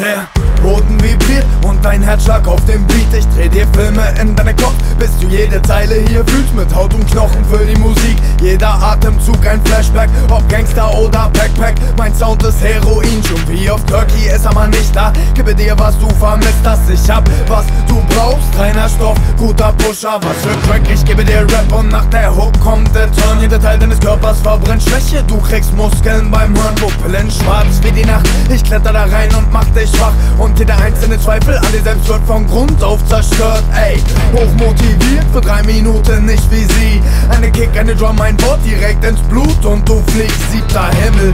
Der Boden vibriert und dein Herzschlag auf dem Beat. Ich dreh dir Filme in deinen Kopf, bis du jede Zeile hier fühlst. Mit Haut und Knochen für die Musik. Jeder Atemzug ein Flashback, ob Gangster oder Backpack. Mein Sound ist Heroin, schon wie auf Turkey ist aber nicht da. Gebe dir, was du vermisst hast. Ich hab, was du brauchst. Reiner Stoff, guter Pusher, was für Crack. Ich gebe dir Rap und nach der Hook kommt der Ton. Jeder Teil deines Körpers verbrennt Schwäche. Du kriegst Muskeln beim Hören, Pupillen schwarz wie die Nacht. Ich kletter da rein und mach dich schwach. Und jeder einzelne Zweifel an dir selbst wird von Grund auf zerstört. Ey, hochmotiviert für drei Minuten, nicht wie sie. Eine Kick, eine Drum, ein Wort direkt ins Blut und du fliegst, siebter Himmel.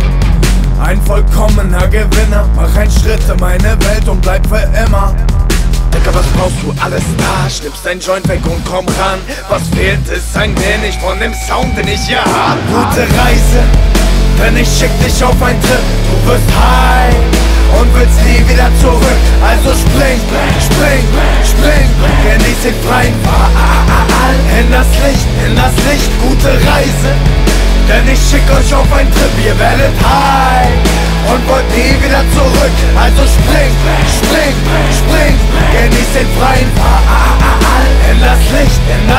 Ein vollkommener Gewinner, mach einen Schritt in meine Welt und bleib für immer. Digga, was brauchst du alles da? Schnippst dein Joint weg und komm ran. Was fehlt, ist ein wenig von dem Sound, den ich hier hab. Gute Reise, denn ich schick dich auf ein Trip. Du wirst high und willst nie wieder zurück. Also spring, spring, spring, den freien Fall. In das Licht, in das Licht, gute Reise. Denn ich schick euch auf ein Trip, ihr werdet high und wollt nie wieder zurück. Also spring, spring, spring, genieß den freien Fall. In das Licht, in das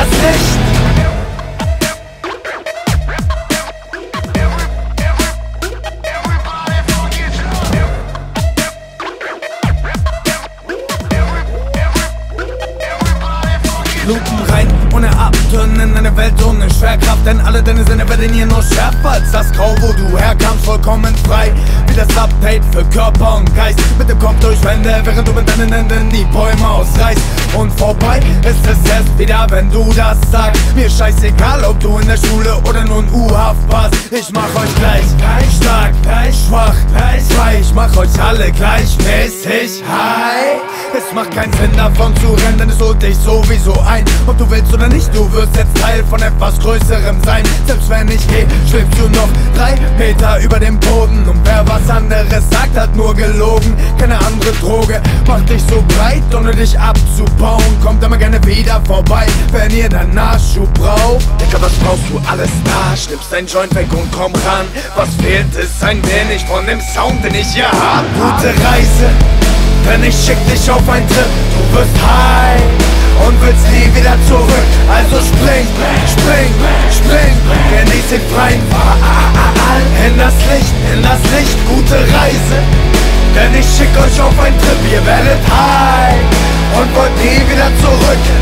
ohne Abtönen in eine Welt ohne Schwerkraft Denn alle deine Sinne werden hier nur schärfer als das Grau, wo du herkamst Vollkommen frei, das Update für Körper und Geist. Mit dem Kopf durch Wände, während du mit deinen Händen die Bäume ausreißt. Und vorbei ist es erst wieder, wenn du das sagst. Mir scheißegal, ob du in der Schule oder nur in U-Haft passt Ich mach euch gleich, gleich stark, gleich schwach, gleich frei. Ich mach euch alle gleichmäßig high. Es macht keinen Sinn davon zu rennen, denn es holt dich sowieso ein. Ob du willst oder nicht, du wirst jetzt Teil von etwas Größerem sein. Selbst wenn ich geh, schwebst du noch drei Meter über dem Boden. Und wer was anderes sagt, hat nur gelogen. Keine andere Droge macht dich so breit, ohne dich abzubauen. Kommt immer gerne wieder vorbei, wenn ihr dann Nachschub braucht. Digga, was brauchst du alles da? Schnippst dein Joint weg und komm ran. Was fehlt, ist ein wenig von dem Sound, den ich hier hab. Gute Reise denn ich schick dich auf ein Trip, du wirst high und willst nie wieder zurück. Gute Reise. Denn ich schick euch auf ein Trip, ihr werdet high und wollt nie wieder zurück.